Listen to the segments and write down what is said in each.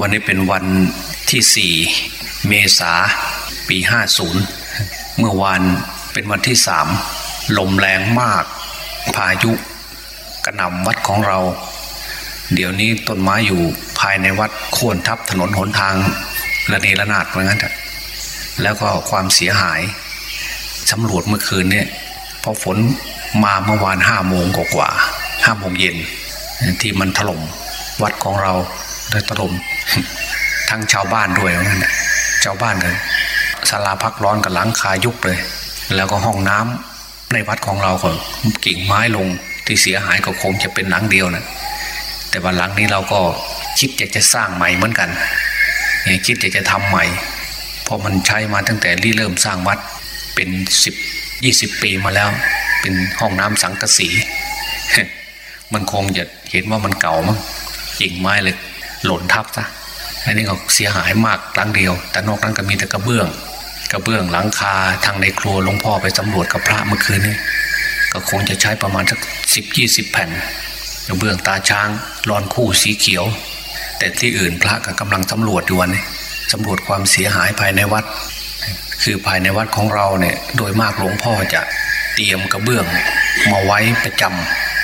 วันนี้เป็นวันที่สี่เมษาปีห้าศูนย์เมื่อวานเป็นวันที่สามลมแรงมาก พายุกระหน่ำวัดของเรา เดี๋ยวนี้ต้นไม้อยู่ภายในวัดโค่นทับถนนหนทางระเนระนาดเหมือนกันแล้วก็ความเสียหายสำรวจเมื่อคืนเนี่ยพอฝนมาเมื่อวานห้าโมงกว่าห้าโมงเย็นที่มันถล่มวัดของเรา ได้ถล่มทั้งชาวบ้านด้วยนั่นชาวบ้านเลยศาลาพักร้อนกับหลังคายุบเลย แล้วก็ห้องน้ำในวัดของเราก็กิ่งไม้ลงที่เสียหายก็คงจะเป็นหลังเดียวนะแต่วันหลังนี้เราก็คิดอยากจะสร้างใหม่เหมือนกันคิดอยากจะทำใหม่เพราะมันใช้มาตั้งแต่รีเริ่มสร้างวัดเป็นสิบยี่สิบปีมาแล้ว เป็นห้องน้ำสังกะสี มันคงจะเห็นว่ามันเก่ามั้งกิ่งไม้เลย หล่นทับซะอันนี้ก็เสียหายมากครั้งเดียว แต่นอกนั้นก็มีแต่กระเบื้อง กระเบื้องหลังคาทางในครัวหลวงพ่อไปสำรวจกับพระเมื่อคืนนี้ก็คงจะใช้ประมาณสักสิบยี่สิบแผ่นกระเบื้องตาช้างรอนคู่สีเขียว แต่ที่อื่นพระก็กำลังสำรวจอยู่วันนี้สำรวจความเสียหายภายในวัด คือภายในวัดของเราเนี่ยโดยมากหลวงพ่อจะเตรียมกระเบื้องมาไว้ประจ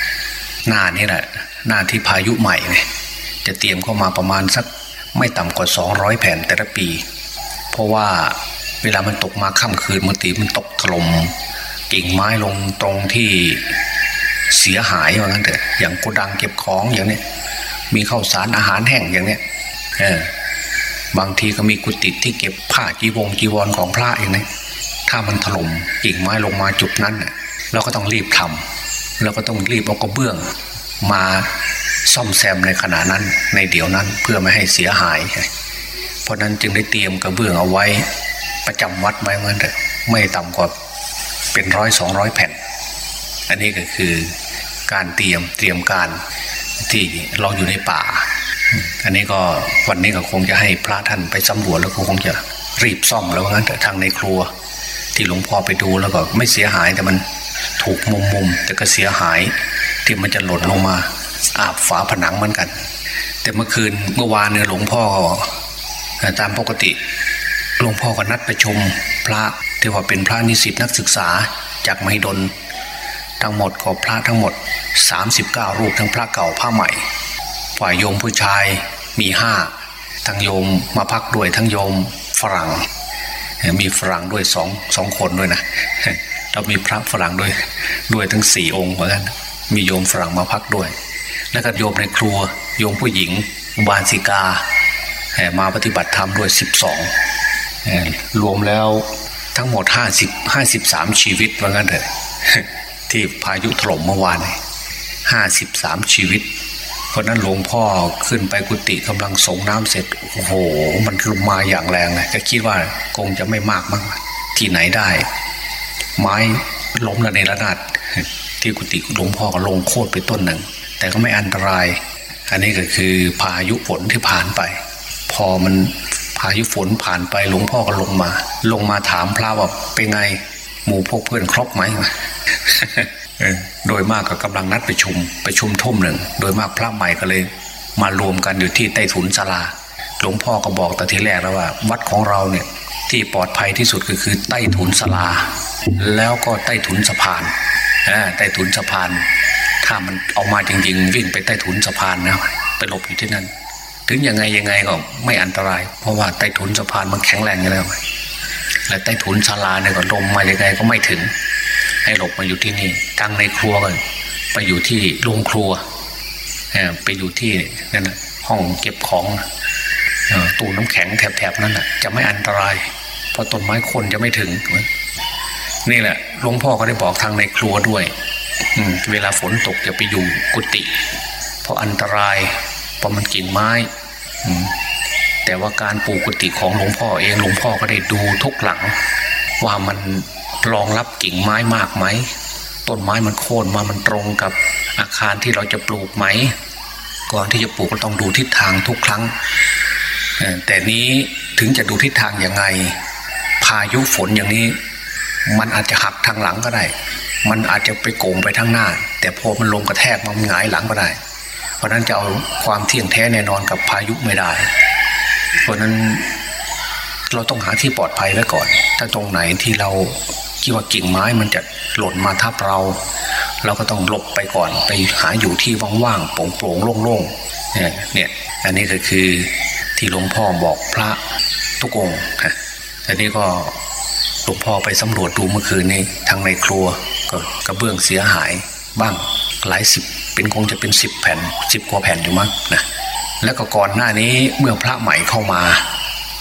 ำหน้านี่แหละหน้าที่พายุใหม่เนี่ย จะเตรียมเข้ามาประมาณสักไม่ต่ำกว่าสองร้อยแผ่นแต่ละปี เพราะว่าเวลามันตกมาค่ำคืนมันตีมันตกถล่มกิ่งไม้ลงตรงที่เสียหายว่างั้นเถอะอย่างโกดังเก็บของอย่างนี้มีข้าวสารอาหารแห้งอย่างเนี้ยเออบางทีก็มีกุฏิที่เก็บผ้าจีวงจีวรของพระอย่างนี้ถ้ามันถล่มกิ่งไม้ลงมาจุดนั้นเราก็ต้องรีบทำเราก็ต้องรีบเอากระเบื้องมา ซ่อมแซมในขณะนั้นในเดี๋ยวนั้นเพื่อไม่ให้เสียหาย เพราะนั้นจึงได้เตรียมกระเบื้องเอาไว้ประจำวัดไว้เหมื่อเถอะไม่ต่ำกว่าเป็นร้อยสองร้อยแผ่น อันนี้ก็คือการเตรียมเตรียมการที่เราอยู่ในป่า อันนี้ก็วันนี้ก็คงจะให้พระท่านไปสำรวจแล้วก็คงจะรีบซ่อมแล้วงั้นแต่ทางในครัว ที่หลวงพ่อไปดูแล้วก็ไม่เสียหายแต่มันถูกมุมมุมแต่ก็เสียหายที่มันจะหล่นลงมา อาบฝาผนังเหมือนกัน แต่เมื่อคืนเมื่อวานเนี่ยหลวงพ่อตามปกติหลวงพ่อก็นัดประชุมพระที่ว่าเป็นพระนิสิตนักศึกษาจากมหิดล ทั้งหมดของพระทั้งหมด 39 รูปทั้งพระเก่าพระใหม่ฝ่ายโยมผู้ชายมีห้าทั้งโยมมาพักด้วยทั้งโยมฝรั่ง มีฝรั่งด้วยสองสองคนด้วยนะเรามีพระฝรั่งด้วยด้วยทั้งสี่องค์เหมือนกันมีโยมฝรั่งมาพักด้วย แล้วก็โยมในครัวโยมผู้หญิงบานสิกา มาปฏิบัติธรรมด้วยสิบสองรวมแล้วทั้งหมดห้าสิบห้าสิบสามชีวิตว่างั้นเถอะที่พายุถล่มเมื่อวานห้าสิบสามชีวิต เพราะนั้นหลวงพ่อขึ้นไปกุฏิกำลังส่งน้ำเสร็จ โอ้โห มันลงมาอย่างแรงเลยก็คิดว่าคงจะไม่มากมั้งที่ไหนได้ ไม้ล้มระเนระนาดที่กุฏิหลวงพ่อก็ลงโคตรไปต้นหนึ่ง แต่ก็ไม่อันตราย อันนี้ก็คือพายุฝนที่ผ่านไป พอมันพายุฝนผ่านไปหลวงพ่อก็ลงมา ลงมาถามพระว่าเป็นไงหมู่พวกเพื่อนครบไหมโดยมากก็กำลังนัดประชุมประชุมทุ่มหนึ่ง โดยมากพระใหม่ก็เลย มารวมกันอยู่ที่ใต้ถุนศาลา หลวงพ่อก็บอกแต่ทีแรกแล้วว่า วัดของเราเนี่ยที่ปลอดภัยที่สุดก็คือใต้ถุนศาลา แล้วก็ใต้ถุนสะพานใต้ถุนสะพาน ถ้ามันเอามาจริง ๆ วิ่งไปใต้ถุนสะพานนะไปหลบอยู่ที่นั่น ถึงยังไงยังไงก็ไม่อันตราย เพราะว่าใต้ถุนสะพานมันแข็งแรงอยู่แล้วและใต้ถุนศาลาเนี่ยก็ลมมายังไงก็ไม่ถึง ให้หลบมาอยู่ที่นี่ทั้งในครัวกันไปอยู่ที่โรงครัวไปอยู่ที่นั่นห้องเก็บของตู้น้ำแข็งแถบๆนั้นจะไม่อันตรายเพราะต้นไม้คนจะไม่ถึงนี่แหละหลวงพ่อก็ได้บอกทางในครัวด้วย เวลาฝนตกอย่าไปอยู่กุฏิเพราะอันตรายเพราะมันกิ่งไม้แต่ว่าการปลูกกุฏิของหลวงพ่อเองหลวงพ่อก็ได้ดูทุกหลัง ว่ามันรองรับกิ่งไม้มากไหมต้นไม้มันโค่นมามันตรงกับอาคารที่เราจะปลูกไหม ก่อนที่จะปลูกก็ต้องดูทิศทางทุกครั้ง แต่นี้ถึงจะดูทิศทางยังไง พายุฝนอย่างนี้ มันอาจจะหักทางหลังก็ได้ มันอาจจะไปโก่งไปทางหน้า แต่พอมันลงกระแทกมันหงายหลังก็ได้ เพราะนั้นจะเอาความเที่ยงแท้แน่นอนกับพายุไม่ได้ เพราะนั้นเราต้องหาที่ปลอดภัยไว้ก่อน ถ้าตรงไหนที่เราคิดว่ากิ่งไม้มันจะหล่นมาทับเรา เราก็ต้องหลบไปก่อนไปหาอยู่ที่ว่างๆโปร่งๆโล่งๆเนี่ยเนี่ยอันนี้ก็คือที่หลวงพ่อบอกพระทุกองค์อันนี้ก็ หลวงพ่อไปสำรวจดูเมื่อคืนนี้ทางในครัวก็กระเบื้องเสียหายบ้างหลายสิบเป็นคงจะเป็นสิบแผ่นสิบกว่าแผ่นอยู่มั้งนะแล้วก็ก่อนหน้านี้เมื่อพระใหม่เข้ามา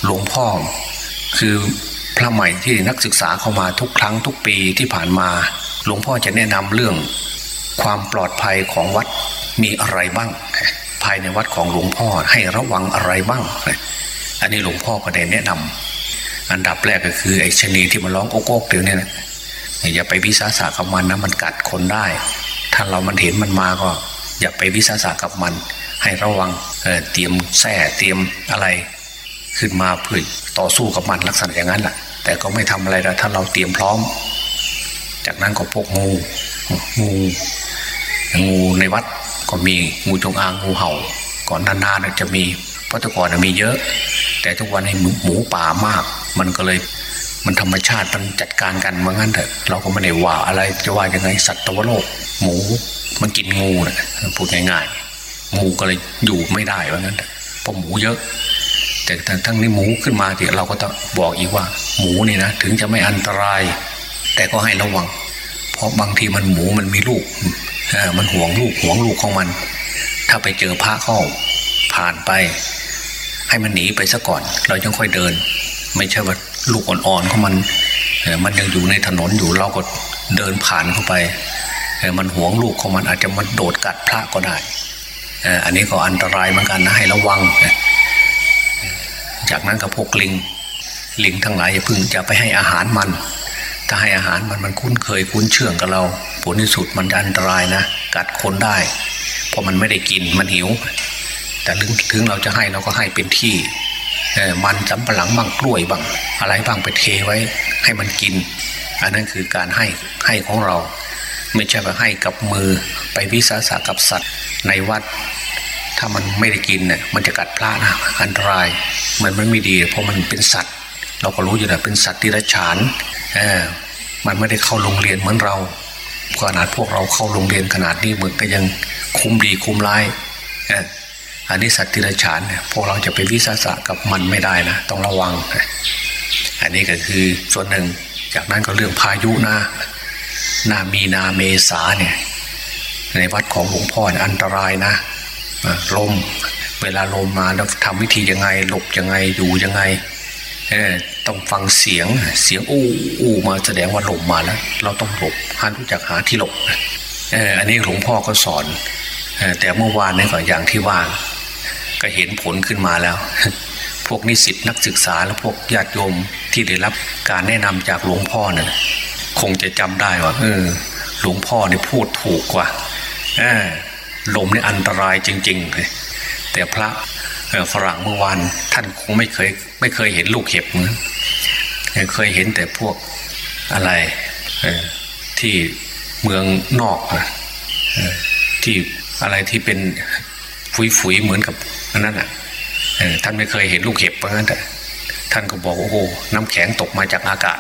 หลวงพ่อ คือพระใหม่ที่นักศึกษาเข้ามาทุกครั้งทุกปีที่ผ่านมา หลวงพ่อจะแนะนำเรื่องความปลอดภัยของวัดมีอะไรบ้าง ภายในวัดของหลวงพ่อให้ระวังอะไรบ้าง อันนี้หลวงพ่อก็ได้แนะนำ อันดับแรกก็คือไอ้ชนีที่มันร้องโอ๊กๆเดี๋ยวนี้นะอย่าไปวิสาสะกับมันนะมันกัดคนได้ ถ้าเรามันเห็นมันมาก็ อย่าไปวิสาสะกับมัน ให้ระวังเเตรียมแส้เตรียมอะไร ขึ้นมาเพื่อต่อสู้กับมันลักษณะอย่างนั้นแหละแต่ก็ไม่ทำอะไรแล้วถ้าเราเตรียมพร้อม จากนั้นก็พวกงูงูงูในวัดก็มีงูจงอางงูเห่า ก่อนนานๆจะมีเพราะแต่ก่อนมีเยอะ แต่ทุกวันนี้หมูป่ามาก มันก็เลยมันธรรมชาติมันจัดการกันเหมือนกันเถอะเราก็ไม่ได้ว่าอะไรจะว่ายังไงสัตว์ตัวโลก หมูมันกินงูนะพูดง่ายๆงูก็เลยอยู่ไม่ได้เหมือนกันเพราะหมูเยอะ แต่ทั้งนี้หมูขึ้นมาที่เราก็ต้องบอกอีกว่า หมูนี่นะถึงจะไม่อันตราย แต่ก็ให้ระวัง เพราะบางทีมันหมูมันมีลูกมันห่วงลูกห่วงลูกของมัน ถ้าไปเจอพระเข้าผ่านไป ให้มันหนีไปซะก่อน เราจึงค่อยเดิน ไม่ใช่ว่าลูกอ่อนๆของมันมันยังอยู่ในถนนอยู่เราก็เดินผ่านเข้าไป มันห่วงลูกของมันอาจจะมันโดดกัดพระก็ได้ อันนี้ก็อันตรายเหมือนกันนะให้ระวัง จากนั้นก็พวกลิง ลิงทั้งหลายอย่าพึ่งจะไปให้อาหารมัน ถ้าให้อาหารมันมันคุ้นเคยคุ้นเชื่องกับเรา ผลที่สุดมันจะอันตรายนะ กัดคนได้ เพราะมันไม่ได้กินมันหิว แต่ถึงเราจะให้เราก็ให้เป็นที่ มันจำปะหลังบ้างกล้วยบ้างอะไรบ้างไปเทไว้ให้มันกิน อันนั้นคือการให้ให้ของเรา ไม่ใช่ว่าให้กับมือไปวิสาสะกับสัตว์ในวัด ถ้ามันไม่ได้กินเนี่ยมันจะกัดพระนะอันตรายมันมันไม่ดี เพราะมันเป็นสัตว์ เราก็รู้อยู่นะเป็นสัตว์ที่ระฉานเออมันไม่ได้เข้าโรงเรียนเหมือนเราขนาดพวกเราเข้าโรงเรียนขนาดนี้มึงก็ยังคุ้มดีคุ้มร้ายเออ อันนี้สัตว์ที่รฉานเนี่ยพวกเราจะไปวิสาสะกับมันไม่ได้นะ ต้องระวัง อันนี้ก็คือส่วนหนึ่ง จากนั้นก็เรื่องพายุนะนามีนาเมษาเนี่ยในวัดของหลวงพ่ออันตรายนะลมเวลาลมมาแล้วทำวิธียังไงหลบยังไงอยู่ยังไงต้องฟังเสียงเสียงอู้อู้มาแสดงว่าลมมาแล้ว เราต้องหลบหันรู้จักหาที่หลบอันนี้หลวงพ่อก็สอนแต่เมื่อวานนี่ก็อย่างที่ว่า ก็เห็นผลขึ้นมาแล้ว พวกนิสิตนักศึกษาและพวกญาติโยมที่ได้รับการแนะนำจากหลวงพ่อเนี่ยคงจะจำได้ว่าเออหลวงพ่อเนี่ยพูดถูกกว่าลมนี่อันตรายจริงๆเลแต่พระฝรั่งเมื่อวานท่านคงไม่เคยไม่เคยเห็นลูกเห็บเหมือนเคยเห็นแต่พวกอะไรที่เมืองนอกที่อะไรที่เป็น ฟุยๆเหมือนกับอันนั้นอะท่านไม่เคยเห็นลูกเห็บเพราะงั้นแต่ท่านก็บอกโอ้โหน้ำแข็งตกมาจากอากาศ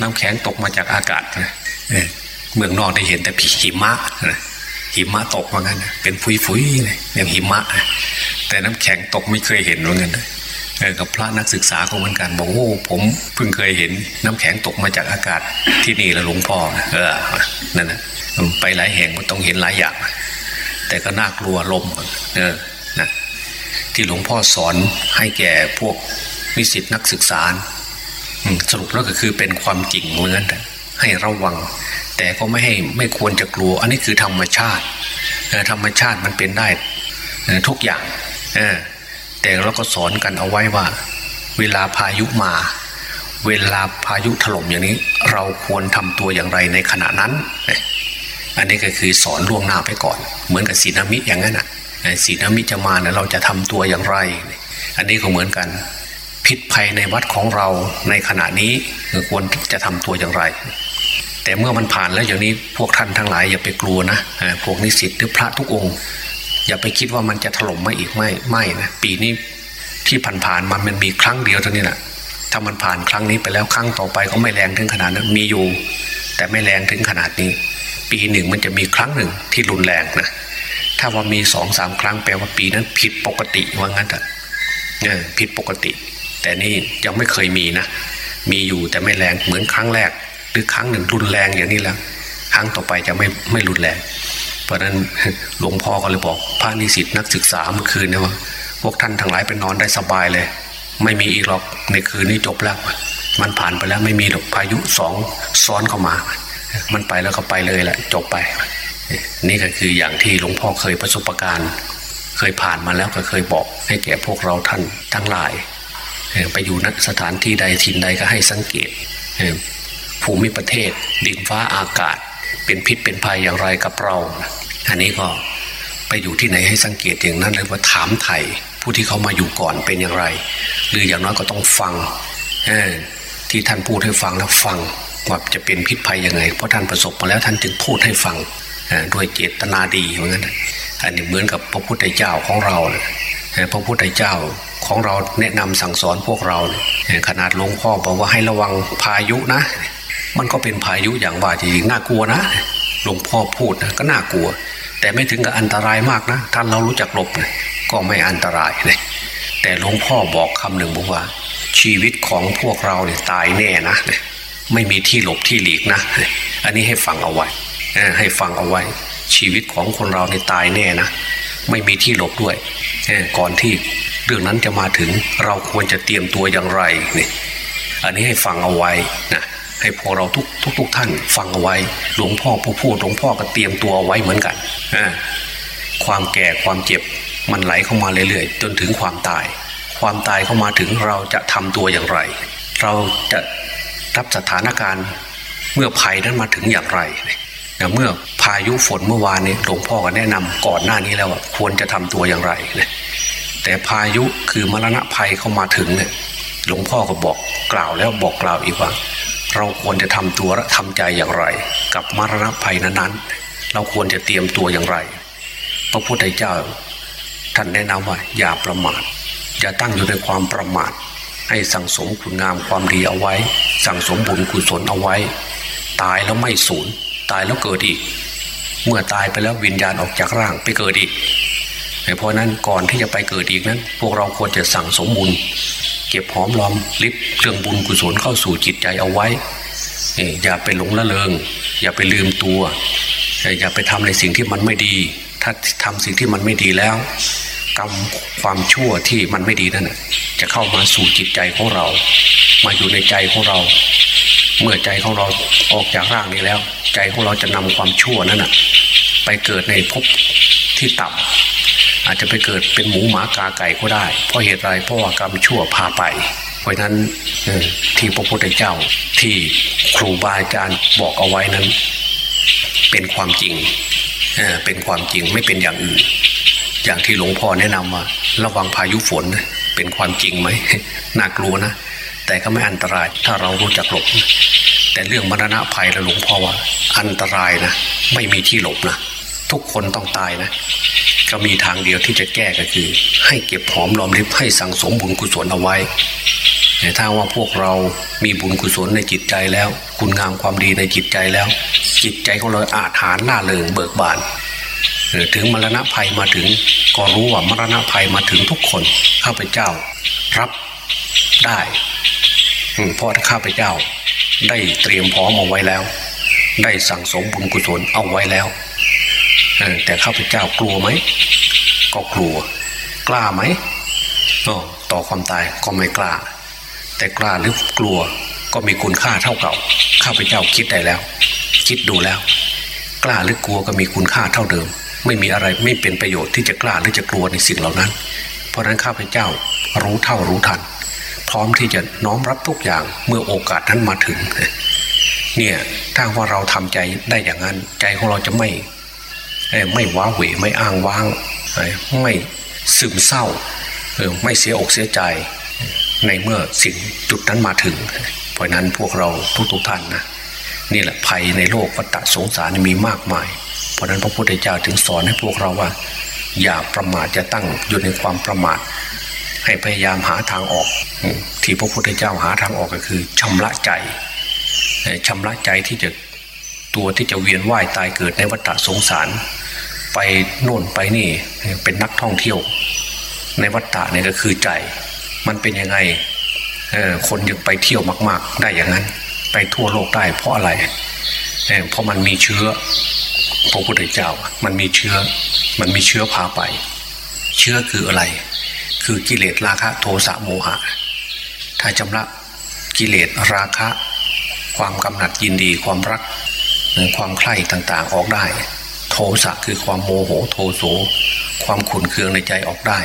น้ำแข็งตกมาจากอากาศเมืองนอกได้เห็นแต่หิมะหิมะตกเหมือนกันเป็นฟุยๆเลยอย่างหิมะ แต่น้ำแข็งตกไม่เคยเห็นเหมือน กับพระนักศึกษาก็เหมือนกันบอกโอ้ผมเพิ่งเคยเห็นน้ำแข็งตกมาจากอากาศที่นี่แล้วหลวงพ่อเออนั่นนะไปหลายแห่งมันต้องเห็นหลายอย่างแต่ก็น่ากลัวลมเออนะที่หลวงพ่อสอนให้แก่พวกนิสิตนักศึกษาสรุปแล้วก็คือเป็นความจริงเหมือนกันให้ระวัง แต่ก็ไม่ให้ไม่ควรจะกลัว อันนี้คือธรรมชาติธรรมชาติมันเป็นได้ทุกอย่าง แต่เราก็สอนกันเอาไว้ว่า เวลาพายุมา เวลาพายุถล่มอย่างนี้ เราควรทำตัวอย่างไรในขณะนั้น อันนี้ก็คือสอนล่วงหน้าไปก่อน เหมือนกับสีนามิอย่างนั้นอะสีนามิจะมาเนี่ยเราจะทำตัวอย่างไร อันนี้ก็เหมือนกันพิษภัยในวัดของเราในขณะนี้ควรจะทำตัวอย่างไร แต่เมื่อมันผ่านแล้วอย่างนี้พวกท่านทั้งหลายอย่าไปกลัวนะพวกนิสิตหรือพระทุกองค์ อย่าไปคิดว่ามันจะถล่มมาอีกไม่ไม่นะปีนี้ที่ผ่านๆมามันมีครั้งเดียวเท่านี้แหละถ้ามันผ่านครั้งนี้ไปแล้วครั้งต่อไปก็ไม่แรงถึงขนาดนั้นมีอยู่ แต่ไม่แรงถึงขนาดนี้ ปีหนึ่งมันจะมีครั้งหนึ่งที่รุนแรงนะถ้าว่ามีสองสามครั้งแปลว่าปีนั้นผิดปกติว่างั้นเถอะผิดปกติ แต่นี่ยังไม่เคยมีนะมีอยู่แต่ไม่แรงเหมือนครั้งแรก หรือครั้งหนึ่งรุนแรงอย่างนี้แล้ว ครั้งต่อไปจะไม่ไม่รุนแรง เพราะนั้นหลวงพ่อก็เลยบอกพระนิสิตนักศึกษาเมื่อคืนเนี่ยว่าพวกท่านทั้งหลายไปนอนได้สบายเลย ไม่มีอีกหรอกในคืนนี้จบแล้ว มันผ่านไปแล้วไม่มีหรอกพายุสองซ้อนเข้ามา มันไปแล้วก็ไปเลยแหละจบไป นี่ก็คืออย่างที่หลวงพ่อเคยประสบการณ์ เคยผ่านมาแล้วก็เคยบอก ให้แก่พวกเราท่านทั้งหลายไปอยู่ณสถานที่ใดถิ่นใดก็ให้สังเกตภูมิประเทศดินฟ้าอากาศ เป็นพิษเป็นภัยอย่างไรกับเรา อันนี้ก็ไปอยู่ที่ไหนให้สังเกตอย่างนั้นเลยว่าถามไทยผู้ที่เขามาอยู่ก่อนเป็นอย่างไร หรืออย่างน้อยก็ต้องฟังที่ท่านพูดให้ฟังแล้วฟังว่าจะเป็นพิษภัยยังไง เพราะท่านประสบมาแล้วท่านจึงพูดให้ฟังด้วยเจตนาดีเหมือนกันอันนี้เหมือนกับพระพุทธเจ้าของเราพระพุทธเจ้าของเราแนะนำสั่งสอนพวกเราขนาดหลวงพ่อบอกว่าให้ระวังพายุนะ มันก็เป็นพายุอย่างว่าจริงน่ากลัวนะหลวงพ่อพูดนะก็น่ากลัว แต่ไม่ถึงกับอันตรายมากนะท่านเรารู้จักหลบนะก็ไม่อันตรายนะแต่หลวงพ่อบอกคำหนึ่งบอกว่า ชีวิตของพวกเราเนี่ยตายแน่นะไม่มีที่หลบที่หลีกนะ อันนี้ให้ฟังเอาไว้ให้ฟังเอาไว้ ชีวิตของคนเราเนี่ยตายแน่นะไม่มีที่หลบด้วยก่อนที่เรื่องนั้นจะมาถึงเราควรจะเตรียมตัวอย่างไรนี่อันนี้ให้ฟังเอาไว้นะ ให้พวกเราทุกทุกทุกท่านฟังเอาไว้ หลวงพ่อผู้พูดหลวงพ่อก็เตรียมตัวเอาไว้เหมือนกันความแก่ความเจ็บมันไหลเข้ามาเรื่อยๆ จนถึงความตาย ความตายเข้ามาถึงเราจะทำตัวอย่างไร เราจะรับสถานการณ์เมื่อภัยนั้นมาถึงอย่างไรเมื่อพายุฝนเมื่อวานนี้หลวงพ่อก็แนะนำก่อนหน้านี้แล้วว่าควรจะทำตัวอย่างไรนแต่พายุคือมรณะภัยเข้ามาถึงเนี่ยหลวงพ่อก็บอกกล่าวแล้วบอกกล่าวอีกว่า เราควรจะทำตัวและทำใจอย่างไร กับมรณะภัยนั้นๆ เราควรจะเตรียมตัวอย่างไร พระพุทธเจ้า ท่านแนะนำว่าอย่าประมาทอย่าตั้งอยู่ในความประมาท ให้สั่งสมคุณงามความดีเอาไว้ สั่งสมบุญกุศลเอาไว้ ตายแล้วไม่สูญตายแล้วเกิดอีก เมื่อตายไปแล้ววิญญาณออกจากร่างไปเกิดอีกเพราะนั้นก่อนที่จะไปเกิดอีกนั้น พวกเราควรจะสั่งสมบุญ เก็บหอมรอมริบเรื่องบุญกุศลเข้าสู่จิตใจเอาไว้อย่าไปหลงละเลงอย่าไปลืมตัว อย่าไปทำในสิ่งที่มันไม่ดี ถ้าทำสิ่งที่มันไม่ดีแล้วกรรมความชั่วที่มันไม่ดีนั่นจะเข้ามาสู่จิตใจของเรา มาอยู่ในใจของเรา เมื่อใจของเราออกจากร่างนี้แล้ว ใจของเราจะนำความชั่วนั้นไปเกิดในภพที่ต่ำ อาจจะไปเกิดเป็นหมูหมากาไก่ก็ได้ เพราะเหตุไรเพราะว่ากรรมชั่วพาไป เพราะนั้นที่พระพุทธเจ้าที่ครูบาอาจารย์บอกเอาไว้นั้น เป็นความจริงเป็นความจริงไม่เป็นอย่างอื่น อย่างที่หลวงพ่อแนะนำว่าระวังพายุฝนเป็นความจริงไหมน่ากลัวนะแต่ก็ไม่อันตรายถ้าเรารู้จักหลบ แต่เรื่องมรณะภัยแล้วหลวงพ่อว่า อันตรายนะ ไม่มีที่หลบนะ ทุกคนต้องตายนะ ก็มีทางเดียวที่จะแก้ก็คือ ให้เก็บหอมรอมริบให้สังสมบุญกุศลเอาไว้แต่ถ้าว่าพวกเรามีบุญกุศลในจิตใจแล้ว คุณงามความดีในจิตใจแล้ว จิตใจของเราอาจหารล่าเริงเบิกบานถึงมรณะภัยมาถึง ก็รู้ว่ามรณะภัยมาถึงทุกคนข้าพเจ้ารับได้เพราะข้าพเจ้าได้เตรียมพร้อมเอาไว้แล้ว ได้สั่งสมบุญกุศลเอาไว้แล้ว แต่ข้าพเจ้ากลัวไหมก็กลัว กล้าไหมต่อความตายก็ไม่กล้า แต่กล้าหรือกลัวก็มีคุณค่าเท่าเก่าข้าพเจ้าคิดได้แล้ว คิดดูแล้ว กล้าหรือกลัวก็มีคุณค่าเท่าเดิม ไม่มีอะไรไม่เป็นประโยชน์ที่จะกล้าหรือจะกลัวในสิ่งเหล่านั้น เพราะนั้นข้าพเจ้ารู้เท่ารู้ทัน พร้อมที่จะน้อมรับทุกอย่างเมื่อโอกาสนั้นมาถึงเนี่ยถ้าว่าเราทำใจได้อย่างนั้น ใจของเราจะไม่ ไม่ว้าเหวไม่อ้างว้าง ไม่ซึมเศร้าไม่เสียอกเสียใจในเมื่อสิ่งจุดนั้นมาถึง เพราะนั้นพวกเราทุกๆท่านนะนี่แหละภัยในโลกวัฏสงสารมีมากมาย เพราะนั้นพระพุทธเจ้าถึงสอนให้พวกเราว่า อย่าประมาทจะตั้งอยู่ในความประมาท ให้พยายามหาทางออก ที่พระพุทธเจ้าหาทางออกก็คือชำระใจชำระใจที่จะตัวที่จะเวียนว่ายตายเกิดในวัฏสงสาร ไปโน่นไปนี่เป็นนักท่องเที่ยว ในวัฏฏะเนี่ยก็คือใจ มันเป็นยังไงคนยังไปเที่ยวมาก ๆ ได้อย่างนั้น ไปทั่วโลกได้เพราะอะไรเพราะมันมีเชื้อพระพุทธเจ้ามันมีเชื้อ มันมีเชื้อพาไป เชื้อคืออะไร คือกิเลสราคะโทสะโมหะ ถ้าชำระกิเลสราคะ ความกำหนัดยินดีความรักความใคร่ต่างๆออกได้ โทสะคือความโมโหโทโส ความขุนเคืองในใจออกได้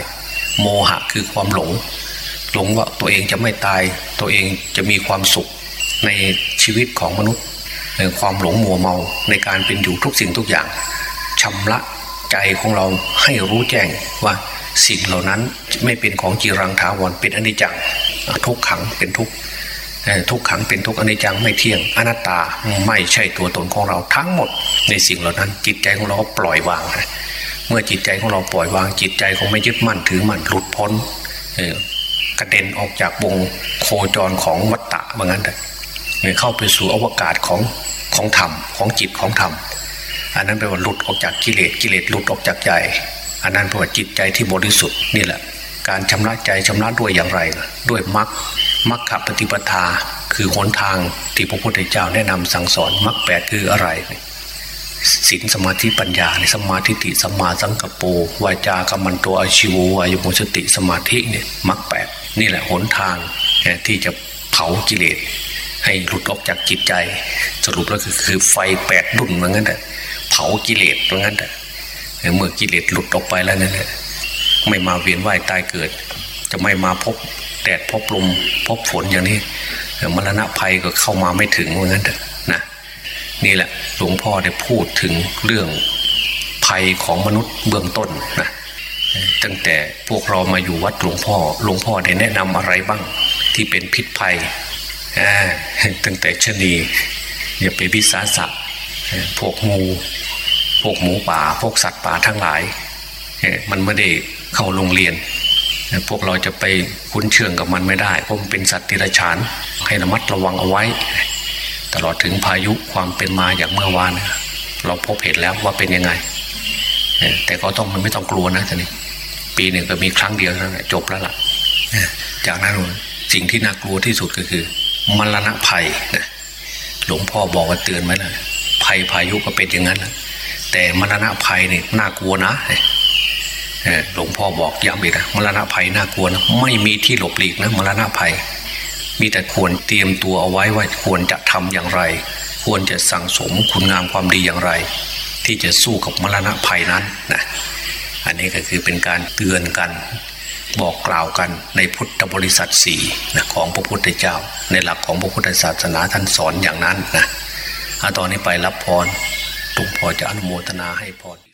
โมหะคือความหลง หลงว่าตัวเองจะไม่ตาย ตัวเองจะมีความสุขในชีวิตของมนุษย์ความหลงมัวเมาในการเป็นอยู่ทุกสิ่งทุกอย่างชำระใจของเราให้รู้แจ้งว่าสิ่งเหล่านั้นไม่เป็นของจีรังถาวรเป็นอนิจจังทุกขังเป็นทุก ทุกขังเป็นทุกอนิจจังไม่เที่ยงอนัตตาไม่ใช่ตัวตนของเราทั้งหมด ในสิ่งเหล่านั้น จิตใจของเราก็ปล่อยวาง เมื่อจิตใจของเราปล่อยวางจิตใจของไม่ยึดมั่นถือมั่นหลุดพ้นกระเด็นออกจากวงโคจรของวัตตะเหมือนกันเข้าไปสู่อวกาศของของธรรมของจิตของธรรมอันนั้นแปลว่าหลุดออกจากกิเลสกิเลสหลุดออกจากใจ อันนั้นแปลว่าจิตใจที่บริสุทธิ์นี่แหละ การชำระใจชำระด้วยอย่างไร ด้วยมรรค มรรคปฏิปทาคือหนทางที่พระพุทธเจ้าแนะนำสั่งสอนมรรคแปดคืออะไรศีลสมาธิปัญญาในสมาธิติสมาสังกปรวาจากรรมันตัวอาชิววายมุสติสมาธิเนี่ยมรรคแปดนี่แหละหนทางที่จะเผากิเลสให้หลุดออกจากจิตใจ สรุปแล้วคือไฟแปดดุนเหมือนกันแต่เผากิเลสเหมือนกันแต่เมื่อกิเลสหลุดออกไปแล้วนั่นแหละไม่มาเวียนว่ายตายเกิด จะไม่มาพบ แดดพบลมพบฝนอย่างนี้มรณะภัยก็เข้ามาไม่ถึงเหมือนกันนะนี่แหละหลวงพ่อได้พูดถึงเรื่องภัยของมนุษย์เบื้องต้นนะตั้งแต่พวกเรามาอยู่วัดหลวงพ่อหลวงพ่อได้แนะนำอะไรบ้างที่เป็นพิษภัยตั้งแต่ชนีอย่าไปวิสาสะพวกงูพวกหมูป่า พวกสัตว์ป่าทั้งหลายมันไม่ได้เข้าโรงเรียน พวกเราจะไปคุ้นเชื่องกับมันไม่ได้เพราะมันเป็นสัตว์ติรฉานให้ระมัดระวังเอาไว้ ตลอดถึงพายุความเป็นมาอย่างเมื่อวาน เราพบเห็นแล้วว่าเป็นยังไง แต่ก็ต้องมันไม่ต้องกลัวนะท่านนี้ปีหนึ่งก็มีครั้งเดียวนั้นจบแล้วล่ะจากนั้นสิ่งที่น่ากลัวที่สุดก็คือมรณะภัยนะหลวงพ่อบอกว่าเตือนไว้เลยภัยพายุก็เป็นอย่างนั้นแต่มรณะภัยนี่น่ากลัวนะ หลวงพ่อบอกย้ำอีกนะมรณะภัยน่ากลัวนะไม่มีที่หลบหลีกนะมรณะภัย มีแต่ควรเตรียมตัวเอาไว้ว่าควรจะทำอย่างไร ควรจะสั่งสมคุณงามความดีอย่างไร ที่จะสู้กับมรณะภัยนั้นนะอันนี้ก็คือเป็นการเตือนกันบอกกล่าวกันในพุทธบริษัทสี่นะของพระพุทธเจ้า ในหลักของพระพุทธศาสนาท่านสอนอย่างนั้นนะตอนนี้ไปรับพรตุงพอจะอนุโมทนาให้พร